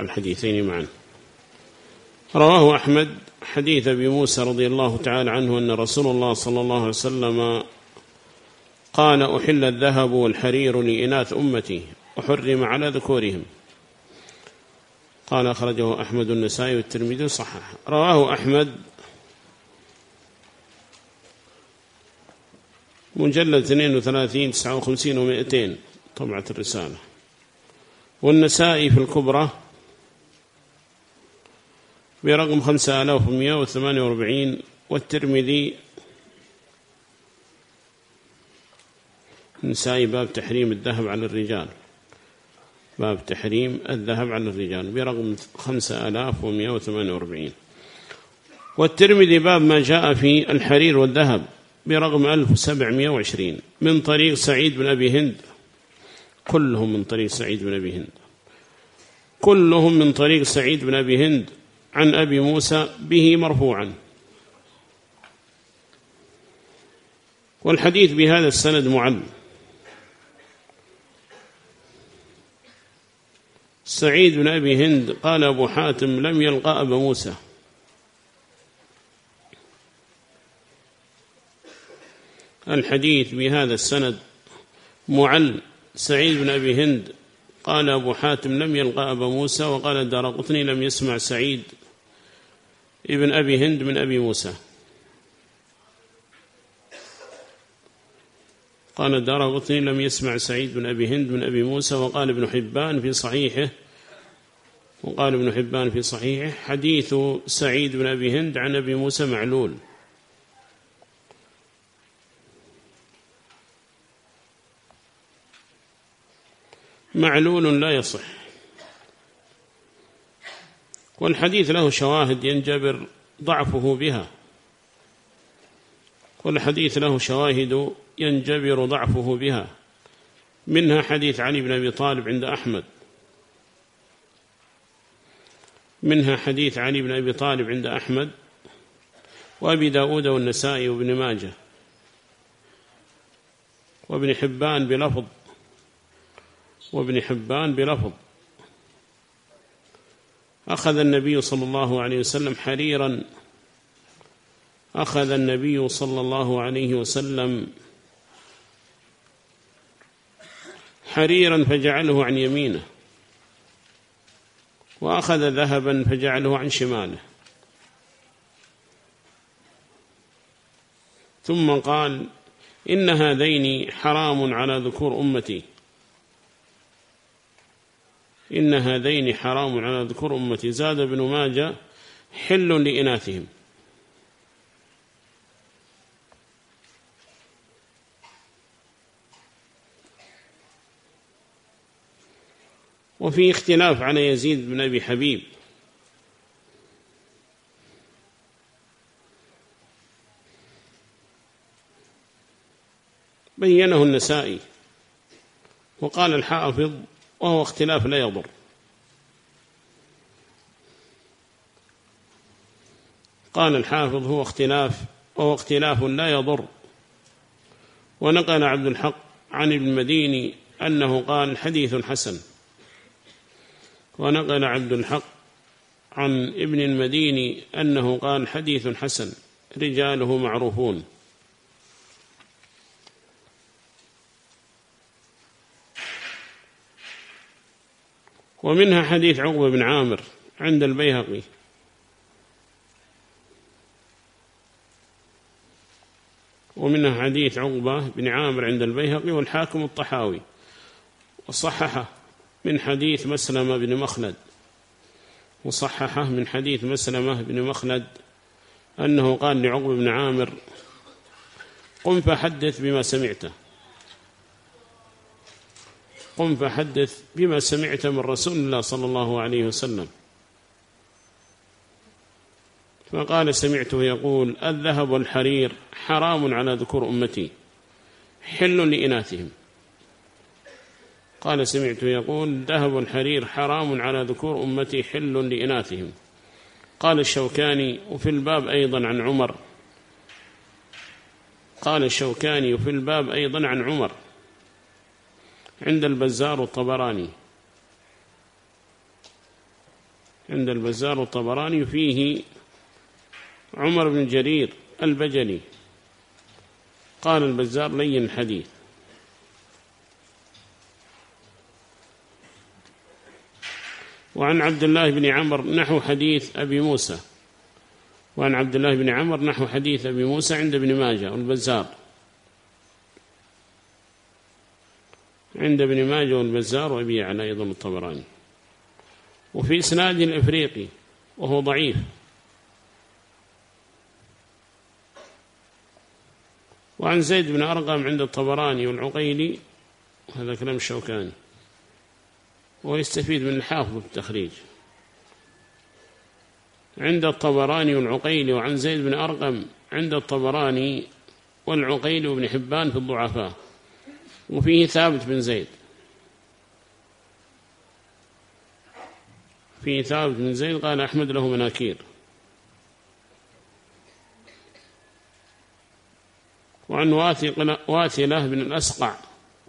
الحديثين معا. رواه أحمد حديث أبي موسى رضي الله تعالى عنه أن رسول الله صلى الله عليه وسلم قال أحل الذهب والحرير لإناث أمتي وحرم على ذكورهم. قال أخرجه أحمد النسائي والترمذي صحح رواه أحمد مجلد 32 59 و200 طبعة الرسالة. والنسائي في الكبرى برقم خمسة آلاف ومئة وثمانية وأربعين والترمذي نسائي باب تحريم الذهب على الرجال. باب تحريم الذهب على الرجال. برقم خمسة آلاف ومئة وثمانية وأربعين. والترمذي باب ما جاء في الحرير والذهب برقم 1720 من طريق سعيد بن أبي هند. كلهم من طريق سعيد بن أبي هند. كلهم من طريق سعيد بن أبي هند. عن أبي موسى به مرفوعا. والحديث بهذا السند معل سعيد بن أبي هند قال أبو حاتم لم يلقى أبا موسى. الحديث بهذا السند معل سعيد بن أبي هند قال أبو حاتم لم يلقى أبا موسى وقال الدار قطني لم يسمع سعيد. ابن أبي هند من أبي موسى قال دار قطني لم يسمع سعيد بن أبي هند من أبي موسى وقال ابن حبان في صحيحه وقال ابن حبان في صحيحه حديث سعيد بن أبي هند عن أبي موسى معلول۔ معلول لا يصح۔ والحديث له شواهد ينجبر ضعفه بها. والحديث له شواهد ينجبر ضعفه بها. منها حديث علي بن أبي طالب عند أحمد. منها حديث علي بن أبي طالب عند أحمد. وأبي داود والنسائي وابن ماجه. وابن حبان بلفظ. وابن حبان بلفظ. أخذ النبي صلى الله عليه وسلم حريرا. أخذ النبي صلى الله عليه وسلم حريرا فجعله عن يمينه وأخذ ذهبا فجعله عن شماله. ثم قال إن هذين حرام على ذكور أمتي. إن هذين حرام على ذكر أمتي زاد بن ماجة حل لإناثهم. وفي اختلاف على يزيد بن أبي حبيب. بينه النسائي. وقال الحافظ وهو اختلاف لا يضر. قال الحافظ هو اختلاف وهو اختلاف لا يضر. ونقل عبد الحق عن المديني أنه قال حديث حسن. ونقل عبد الحق عن ابن المديني أنه قال حديث حسن رجاله معروفون. ومنها حديث عقبة بن عامر عند البيهقي. ومنها حديث عقبة بن عامر عند البيهقي والحاكم الطحاوي. وصححه من حديث مسلمة بن مخلد. وصححه من حديث مسلمة بن مخلد أنه قال لعقبة بن عامر قم فحدث بما سمعته. قم فحدث بما سمعت من رسول الله صلى الله عليه وسلم. فقال سمعته يقول الذهب والحرير حرام على ذكور أمتي حل لإناثهم. قال سمعته يقول ذهب والحرير حرام على ذكور أمتي حل لإناثهم. قال الشوكاني وفي الباب أيضا عن عمر. قال الشوكاني وفي الباب أيضا عن عمر. عند البزار الطبراني عند البزار الطبراني فيه عمر بن جرير البجلي. قال البزار لين الحديث وعن عبد الله بن عمر نحو حديث أبي موسى. وعن عبد الله بن عمر نحو حديث أبي موسى عند ابن ماجه والبزار. عند ابن ماجه والبزار وأبي يعلى أيضا الطبراني. وفي إسناد الإفريقي وهو ضعيف. وعن زيد بن أرقم عند الطبراني والعقيلي هذا كلام الشوكاني ويستفيد من الحافظ التخريج عند الطبراني والعقيلي وعن زيد بن أرقم عند الطبراني والعقيلي وابن حبان في الضعفاء. وفيه ثابت بن زيد فيه ثابت بن زيد قال أحمد له مناكير۔ وعن واثلة بن الأسقع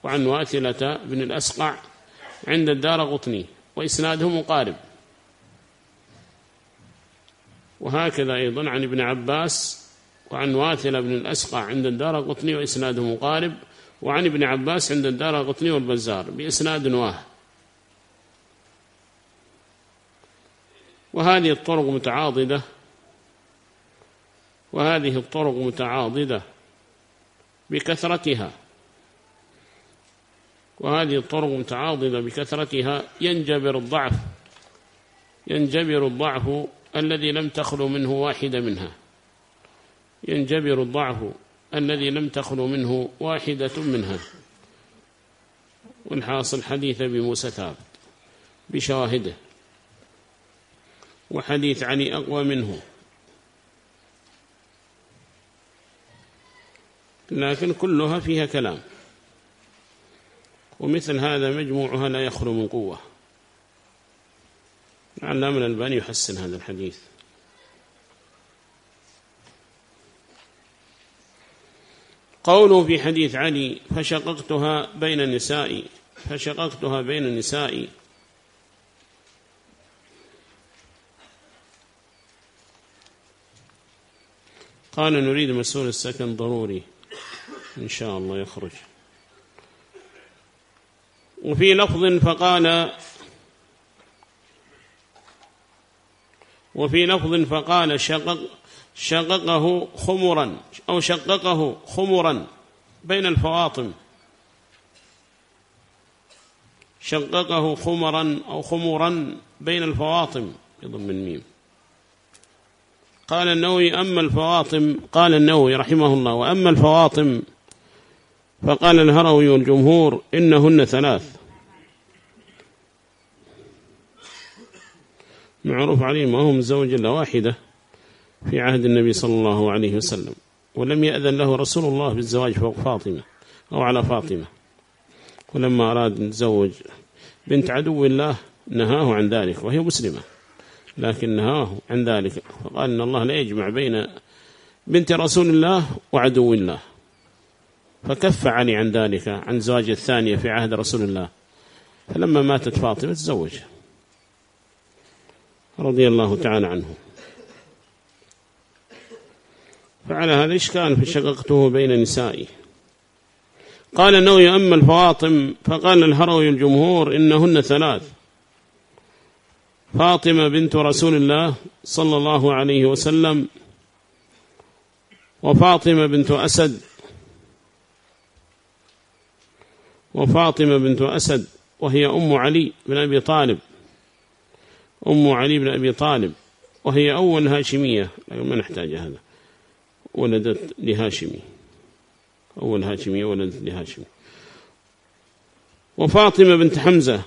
وعن واثلة بن الأسقع عند الدار قطني وإسناده مقارب۔ وهكذا أيضا عن ابن عباس وعن واثلة بن الأسقع عند الدار قطني وإسناده مقارب۔ وعن ابن عباس عند الدار قطني والبزار بإسناد نواه وهذه الطرق متعاضدة. وهذه الطرق متعاضدة بكثرتها. وهذه الطرق متعاضدة بكثرتها. ينجبر الضعف ينجبر الضعف الذي لم تخلو منه واحدة منها. ينجبر الضعف الذي لم تخلو منه واحدة منها. ونحاص الحديث بموسى ثابت بشواهده وحديث علي أقوى منه. لكن كلها فيها كلام. ومثل هذا مجموعها لا يخلو من قوة. علامنا الباني يحسن هذا الحديث. قوله في حديث علي فشققتها بين النساء فشققتها بين النساء قال نريد مسؤول السكن ضروري. إن شاء الله يخرج. وفي لفظ فقال وفي لفظ فقال شقق شققه خمرا أو شققه خمرا بين الفواطم. شققه خمرا أو خمرا بين الفواطم. يضم ميم. قال النووي أما الفواطم قال النووي رحمه الله وأما الفواطم فقال الهروي والجمهور إنهن ثلاث. معروف عليهم وهم زوج واحدة. في عهد النبي صلى الله عليه وسلم ولم يأذن له رسول الله بالزواج فوق فاطمة أو على فاطمة. ولما أراد أن يتزوج بنت عدو الله نهاه عن ذلك وهي مسلمة لكن نهاه عن ذلك. فقال إن الله لا يجمع بين بنت رسول الله وعدو الله. فكف علي عن ذلك عن زواج الثانية في عهد رسول الله. فلما ماتت فاطمة تزوج. رضي الله تعالى عنه. فعلى هذا إشكال فشققته بين نسائي. قال النووي أما الفواطم فقال الهروي الجمهور إنهن ثلاث. فاطمة بنت رسول الله صلى الله عليه وسلم وفاطمة بنت أسد. وفاطمة بنت أسد وهي أم علي بن أبي طالب. أم علي بن أبي طالب وهي أول هاشمية. من نحتاج هذا. ولدت لهاشمي. أول هاشمية ولدت لهاشمي. وفاطمة بنت حمزة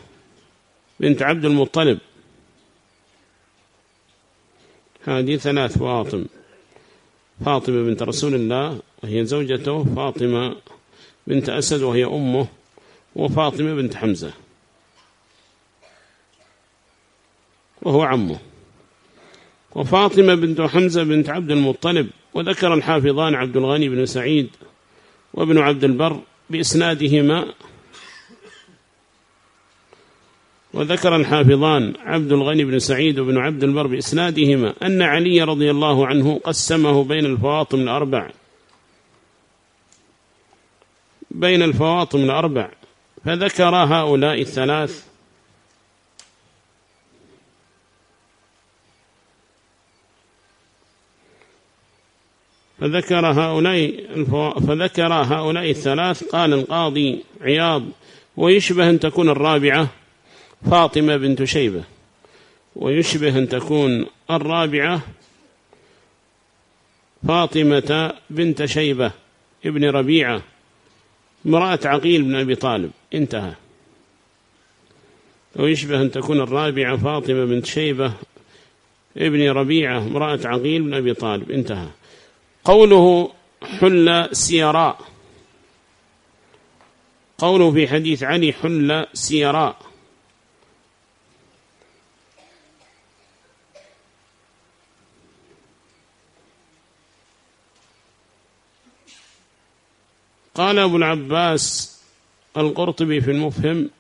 بنت عبد المطلب. هذه ثلاث فاطم. فاطمة بنت رسول الله وهي زوجته فاطمة بنت أسد وهي أمه وفاطمة بنت حمزة. وهو عمه. وفاطمة بنت حمزة بنت عبد المطلب. وذكر الحافظان عبد الغني بن سعيد وابن عبد البر بإسنادهما. وذكر الحافظان عبد الغني بن سعيد وابن عبد البر بإسنادهما أن علي رضي الله عنه قسمه بين الفواطم الأربع. بين الفواطم الأربع. فذكر هؤلاء الثلاث فذكر هؤلاء فذكر هؤلاء الثلاث. قال القاضي عياض ويشبه أن تكون الرابعة فاطمة بنت شيبة ويشبه أن تكون الرابعة فاطمة بنت شيبة ابن ربيعة امرأة عقيل بن أبي طالب. انتهى. ويشبه أن تكون الرابعة فاطمة بنت شيبة ابن ربيعة امرأة عقيل بن أبي طالب. انتهى. قوله حل سيراء. قوله في حديث علي حل سيراء. قال أبو العباس القرطبي في المفهم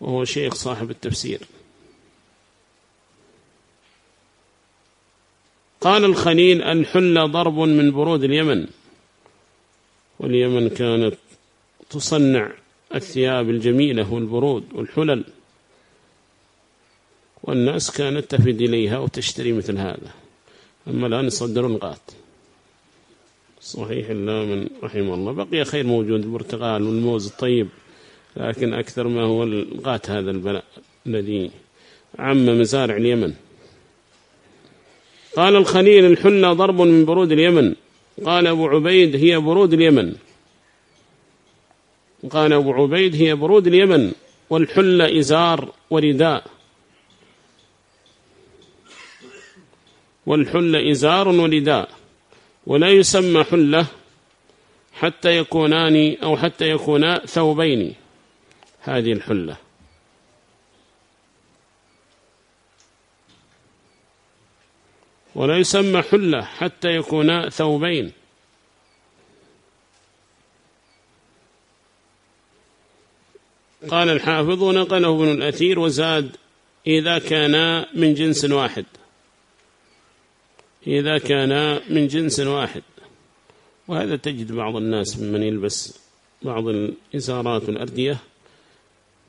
وهو شيخ صاحب التفسير. قال الخنين الحل ضرب من برود اليمن. واليمن كانت تصنع الثياب الجميلة والبرود والحلل. والناس كانت تفد إليها وتشتري مثل هذا. أما الآن يصدرون غات صحيح الله من رحمه الله. بقي خير موجود البرتقال والموز الطيب. لكن أكثر ما هو الغات هذا البلاء الذي عم مزارع اليمن. قال الخليل الحنة ضرب من برود اليمن. قال أبو عبيد هي برود اليمن. قال أبو عبيد هي برود اليمن. والحلة إزار ورداء. والحلى إزار ورداء. ولا يسمى حلة حتى يكونان أو حتى يكونا ثوبين. هذه الحلة. ولا يسمى حلة حتى يكون ثوبين. قال الحافظ ونقله ابن الأثير وزاد إذا كان من جنس واحد. إذا كان من جنس واحد. وهذا تجد بعض الناس ممن يلبس بعض الإزارات والأردية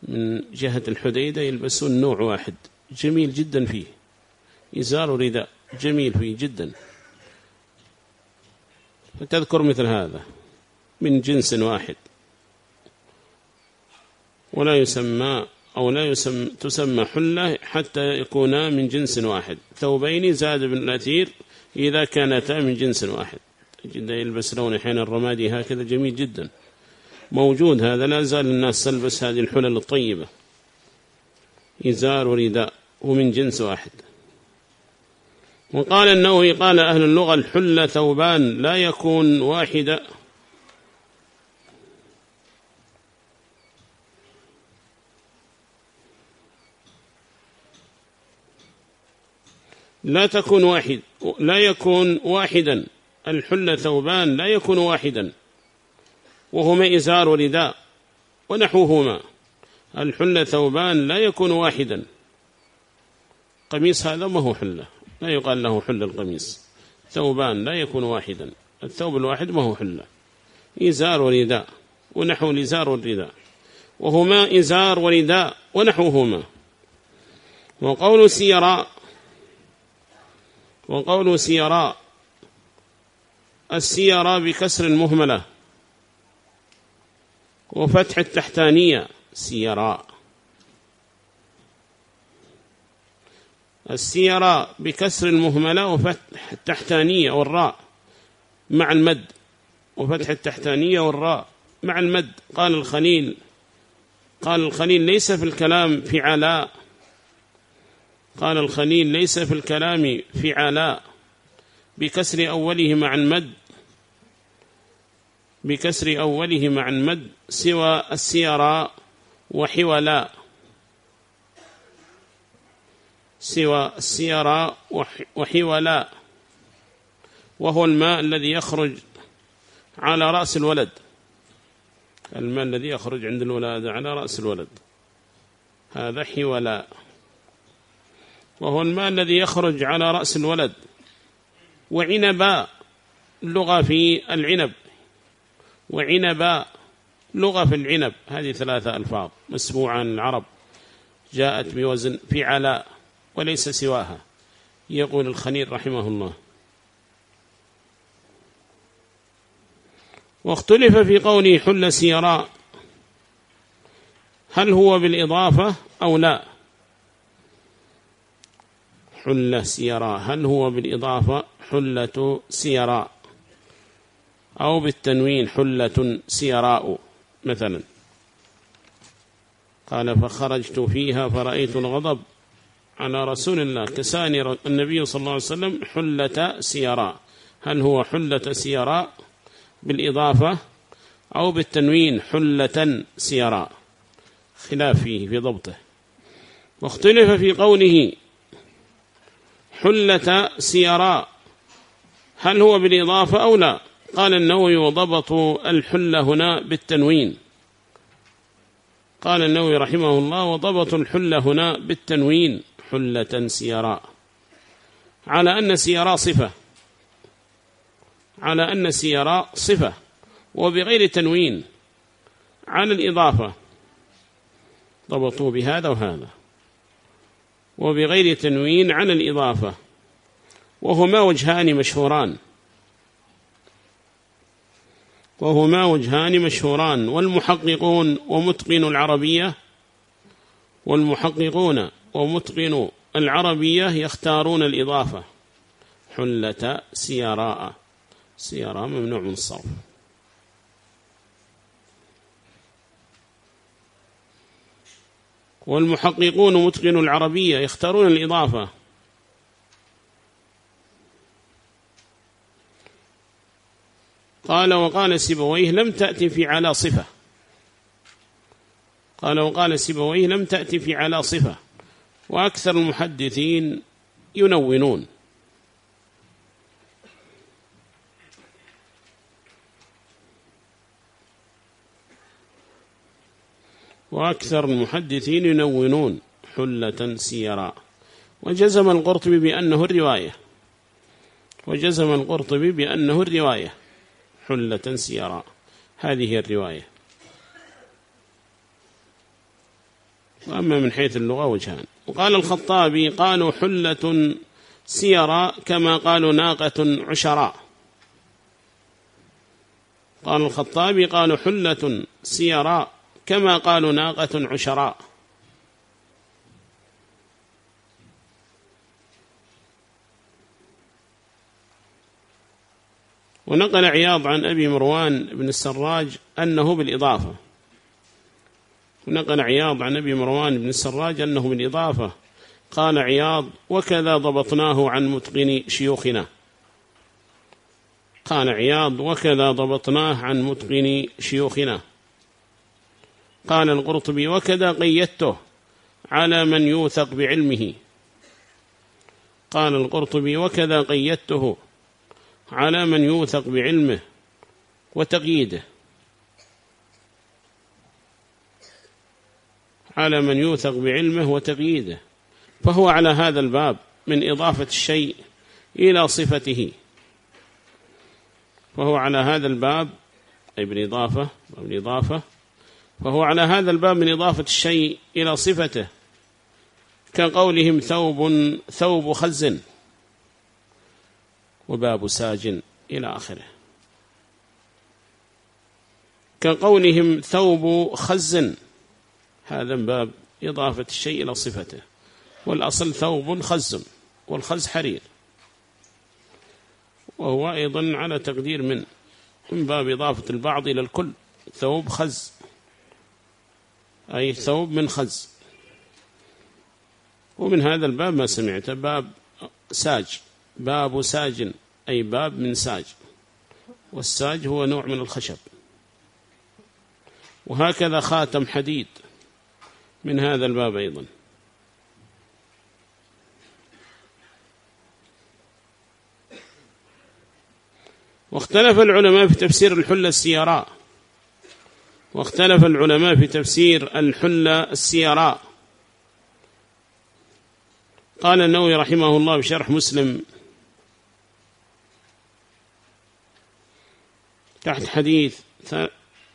من جهة الحديدة يلبسون نوع واحد جميل جدا فيه. إزار ورداء جميل فيه جدا. تذكر مثل هذا من جنس واحد. ولا يسمى أو لا يسمى تسمى حلة حتى يكونا من جنس واحد. ثوبين زاد بن الأثير إذا كانتا من جنس واحد. جدا يلبس لون حين الرمادي هكذا جميل جدا. موجود هذا لا زال الناس تلبس هذه الحلل الطيبة. إزار ورداء ومن جنس واحد. وقال النووي قال أهل اللغة الحل ثوبان لا يكون واحدا لا تكون واحد. لا يكون واحدا. الحل ثوبان لا يكون واحدا. وهما إزار ورداء ونحوهما. الحل ثوبان لا يكون واحدا. قميص هذا ما هو حلة. لا يقال له حل القميص. ثوبان لا يكون واحدا. الثوب الواحد ما هو حلة. إزار ورداء ونحو الإزار والرداء. وهما إزار ورداء ونحوهما. وقول سيراء وقول سيراء السيراء بكسر المهملة وفتح التحتانية سيراء. السيرة بكسر المهملة وفتح التحتانية والراء مع المد. وفتح التحتانية والراء مع المد. قال الخليل. قال الخليل ليس في الكلام في علاء. قال الخليل ليس في الكلام في علاء. بكسر أوله مع المد. بكسر أوله مع المد. سوى السيراء وحولاء. سوى سيرا وحولا وهو الماء الذي يخرج على رأس الولد. الماء الذي يخرج عند الولادة على رأس الولد. هذا حولا. وهو الماء الذي يخرج على رأس الولد. وعنبا لغة في العنب. وعنبا لغة في العنب. هذه ثلاثة ألفاظ. مسموعة عن العرب. جاءت بوزن فعلاء وليس سواها. يقول الخنير رحمه الله. واختلف في قوله حل سيراء. هل هو بالإضافة أو لا؟ حل سيراء. هل هو بالإضافة؟ حلة سيراء. أو بالتنوين حلة سيراء مثلا. قال فخرجت فيها فرأيت الغضب. على رسول الله كساني النبي صلى الله عليه وسلم حلة سيراء. هل هو حلة سيراء بالإضافة أو بالتنوين حلة سيراء؟ خلاف فيه في ضبطه. واختلف في قوله حلة سيراء هل هو بالإضافة أو لا؟ قال النووي وضبط الحلة هنا بالتنوين. قال النووي رحمه الله وضبط الحلة هنا بالتنوين. حلة سيراء على أن سيراء صفة. على أن سيراء صفة. وبغير تنوين. على الإضافة. ضبطوا بهذا وهذا. وبغير تنوين على الإضافة. وهما وجهان مشهوران. وهما وجهان مشهوران. والمحققون ومتقن العربية. والمحققون ومتقن العربية يختارون الإضافة. حلة سيراء. سيراء ممنوع من الصرف والمحققون متقن العربية يختارون الإضافة. قال وقال سبويه لم تأتي في على صفة. قال وقال سبويه لم تأتي في على صفة. وأكثر المحدثين ينونون. وأكثر المحدثين ينونون حلة سيرا. وجزم القرطبي بأنه الرواية. وجزم القرطبي بأنه الرواية. حلة سيرا. هذه الرواية. وأما من حيث اللغة وجهان. وقال الخطابي قالوا حلة سيرا كما قالوا ناقة عشراء. قال الخطابي قالوا حلة سيرا كما قالوا ناقة عشراء. ونقل عياض عن أبي مروان بن السراج أنه بالإضافة. ونقل عياض عن أبي مروان بن السراج أنه من إضافة. قال عياض وكذا ضبطناه عن متقن شيوخنا. قال عياض وكذا ضبطناه عن متقن شيوخنا. قال القرطبي وكذا قيدته على من يوثق بعلمه. قال القرطبي وكذا قيدته على من يوثق بعلمه وتقييده. على من يوثق بعلمه وتقييده. فهو على هذا الباب من إضافة الشيء إلى صفته. فهو على هذا الباب أي بالإضافة وبالإضافة فهو على هذا الباب من إضافة الشيء إلى صفته. كقولهم ثوب ثوب خز وباب ساج إلى آخره. كقولهم ثوب خز هذا من باب إضافة الشيء إلى صفته. والأصل ثوب خز والخز حرير. وهو أيضا على تقدير من من باب إضافة البعض إلى الكل. ثوب خز أي ثوب من خز. ومن هذا الباب ما سمعت باب ساج باب ساج أي باب من ساج. والساج هو نوع من الخشب. وهكذا خاتم حديد. من هذا الباب أيضا. واختلف العلماء في تفسير الحلة السيارة واختلف العلماء في تفسير الحلة السيارة قال النووي رحمه الله بشرح مسلم تحت حديث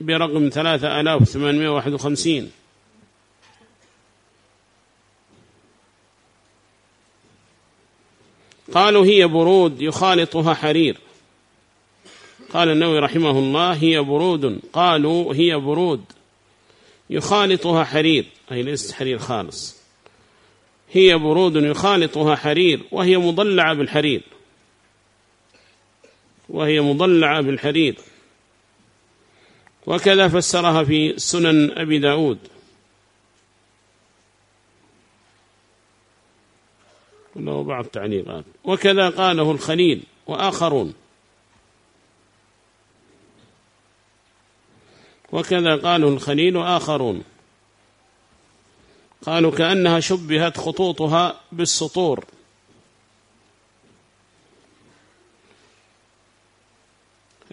برقم 3851 قالوا هي برود يخالطها حرير. قال النووي رحمه الله هي برود قالوا هي برود يخالطها حرير. أي ليس حرير خالص. هي برود يخالطها حرير وهي مضلعة بالحرير. وهي مضلعة بالحرير. وكذا فسرها في سنن أبي داود. له بعض تعليقات وكذا قاله الخليل وآخرون. وكذا قاله الخليل وآخرون. قالوا كأنها شبهت خطوطها بالسطور.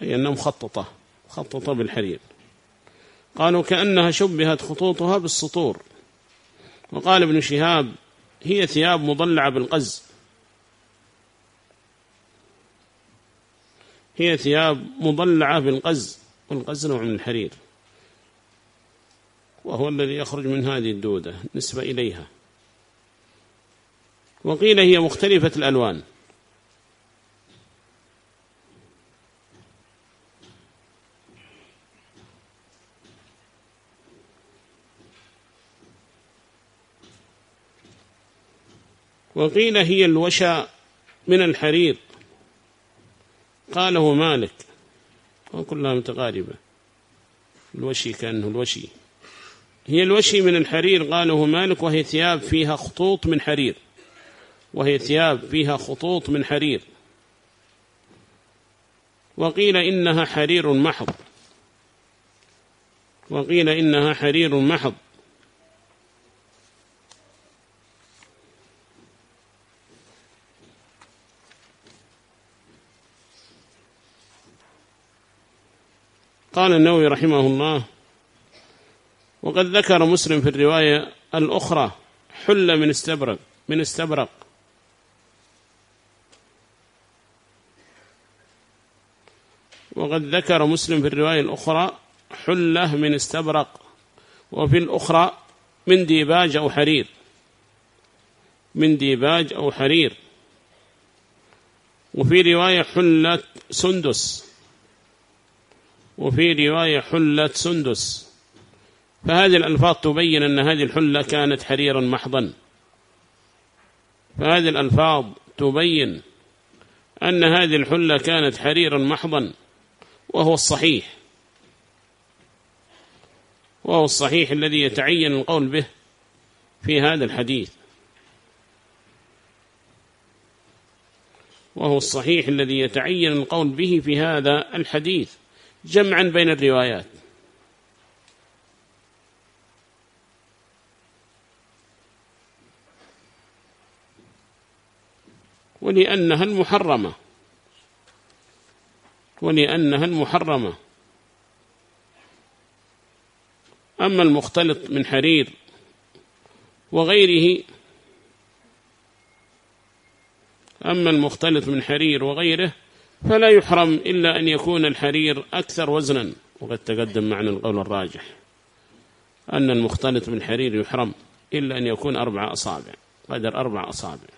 أي أنها مخططة مخططة بالحرير. قالوا كأنها شبهت خطوطها بالسطور. وقال ابن شهاب هي ثياب مضلعة بالقز. هي ثياب مضلعة بالقز. والقز نوع من الحرير. وهو الذي يخرج من هذه الدودة. نسبة إليها. وقيل هي مختلفة الألوان. وقيل هي الوشا من الحرير. قاله مالك. وكلها متقاربة. الوشي كأنه الوشي. هي الوشي من الحرير قاله مالك وهي ثياب فيها خطوط من حرير. وهي ثياب فيها خطوط من حرير. وقيل إنها حرير محض. وقيل إنها حرير محض. قال النووي رحمه الله وقد ذكر مسلم في الرواية الأخرى حلة من استبرق من استبرق. وقد ذكر مسلم في الرواية الأخرى حله من استبرق وفي الأخرى من ديباج أو حرير. من ديباج أو حرير. وفي رواية حلة سندس. وفي رواية حلة سندس. فهذه الألفاظ تبين أن هذه الحلة كانت حريرا محضا. فهذه الألفاظ تبين أن هذه الحلة كانت حريرا محضا. وهو الصحيح. وهو الصحيح الذي يتعين القول به في هذا الحديث. وهو الصحيح الذي يتعين القول به في هذا الحديث. جمعا بين الروايات. ولأنها المحرمة. ولأنها المحرمة. أما المختلط من حرير وغيره أما المختلط من حرير وغيره فلا يحرم إلا أن يكون الحرير أكثر وزنا. وقد تقدم معنا القول الراجح أن المختلط بالحرير يحرم إلا أن يكون أربع أصابع قدر أربع أصابع.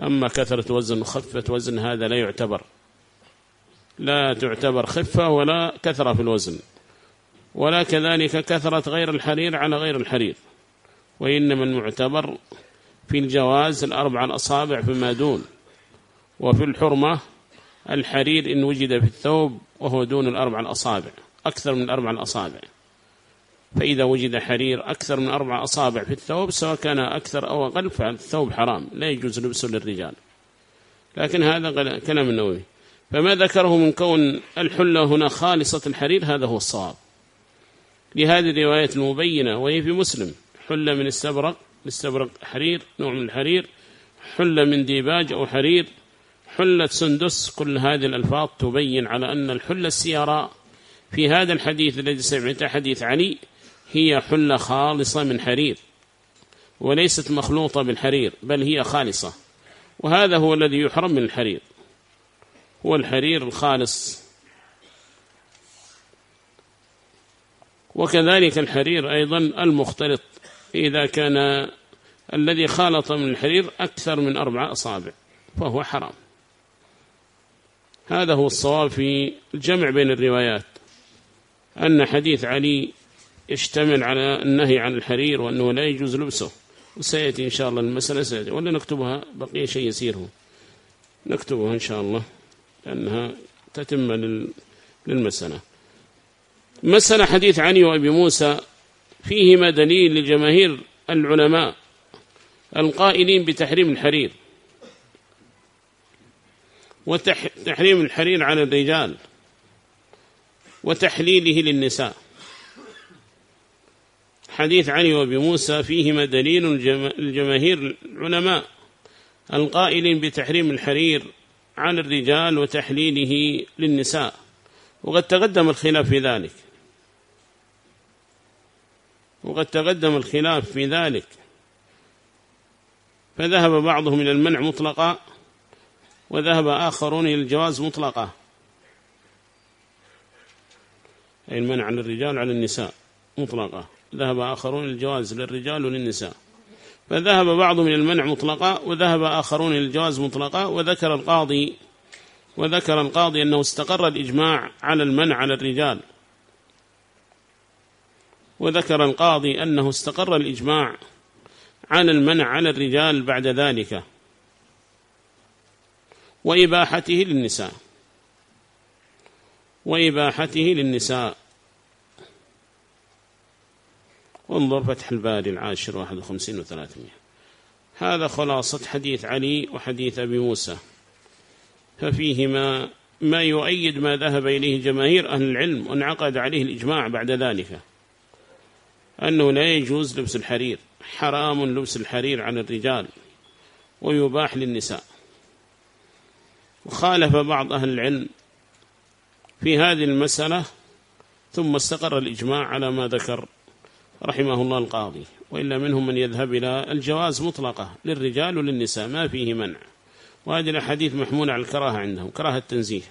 أما كثرة وزن وخفة وزن هذا لا يعتبر لا تعتبر خفة ولا كثرة في الوزن. ولا كذلك كثرة غير الحرير على غير الحرير. وإنما المعتبر في الجواز الأربع الأصابع فيما دون وفي الحرمة الحرير إن وجد في الثوب وهو دون الأربع الأصابع أكثر من الأربع الأصابع. فإذا وجد حرير أكثر من أربع أصابع في الثوب سواء كان أكثر أو أقل فالثوب حرام لا يجوز لبسه للرجال. لكن هذا كلام النووي. فما ذكره من كون الحلة هنا خالصة الحرير هذا هو الصواب. لهذه الرواية المبينة وهي في مسلم. حلة من استبرق استبرق حرير نوع من الحرير حلة من ديباج أو حرير حلة سندس كل هذه الألفاظ تبين على أن الحلة السيارة في هذا الحديث الذي سمعته حديث علي هي حلة خالصة من حرير وليست مخلوطة بالحرير بل هي خالصة. وهذا هو الذي يحرم من الحرير. هو الحرير الخالص. وكذلك الحرير أيضا المختلط. إذا كان الذي خالط من الحرير أكثر من أربع أصابع فهو حرام. هذا هو الصواب في الجمع بين الروايات. أن حديث علي يشتمل على النهي عن الحرير وأنه لا يجوز لبسه. وسيأتي إن شاء الله المسألة سيأتي. ولا نكتبها بقي شيء يسيره. نكتبها إن شاء الله لأنها تتم للمسألة. مسألة حديث علي وأبي موسى فيهما دليل لجماهير العلماء القائلين بتحريم الحرير. وتحريم الحرير على الرجال وتحليله للنساء. حديث علي وبموسى فيهما دليل الجماهير العلماء القائل بتحريم الحرير على الرجال وتحليله للنساء وقد تقدم الخلاف في ذلك. وقد تقدم الخلاف في ذلك. فذهب بعضهم إلى المنع مطلقا. وذهب آخرون إلى الجواز مطلقة أي المنع للرجال على النساء مطلقة ذهب آخرون إلى الجواز للرجال وللنساء. فذهب بعضهم إلى المنع مطلقة وذهب آخرون إلى الجواز مطلقة وذكر القاضي وذكر القاضي أنه استقر الإجماع على المنع على الرجال. وذكر القاضي أنه استقر الإجماع على المنع على الرجال بعد ذلك. وإباحته للنساء. وإباحته للنساء. انظر فتح الباري العاشر واحد وخمسين وثلاثمية. هذا خلاصة حديث علي وحديث أبي موسى. ففيهما ما يؤيد ما ذهب إليه جماهير أهل العلم وانعقد عليه الإجماع بعد ذلك. أنه لا يجوز لبس الحرير حرام لبس الحرير على الرجال ويباح للنساء. وخالف بعض أهل العلم في هذه المسألة ثم استقر الإجماع على ما ذكر رحمه الله القاضي. وإلا منهم من يذهب إلى الجواز مطلقة للرجال وللنساء ما فيه منع. وهذه الأحاديث محمولة على الكراهة عندهم كراهة التنزيه.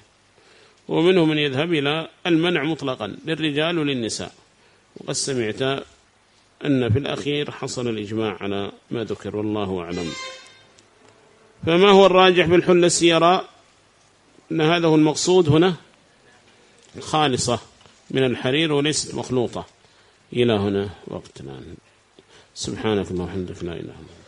ومنهم من يذهب إلى المنع مطلقا للرجال وللنساء. وقد سمعت أن في الأخير حصل الإجماع على ما ذكر والله أعلم. فما هو الراجح بالحل السيراء؟ أن هذا هو المقصود هنا خالصة من الحرير وليست مخلوطة. إلى هنا وقتنا. سبحانك اللهم وحمدك لا إله إلا أنت.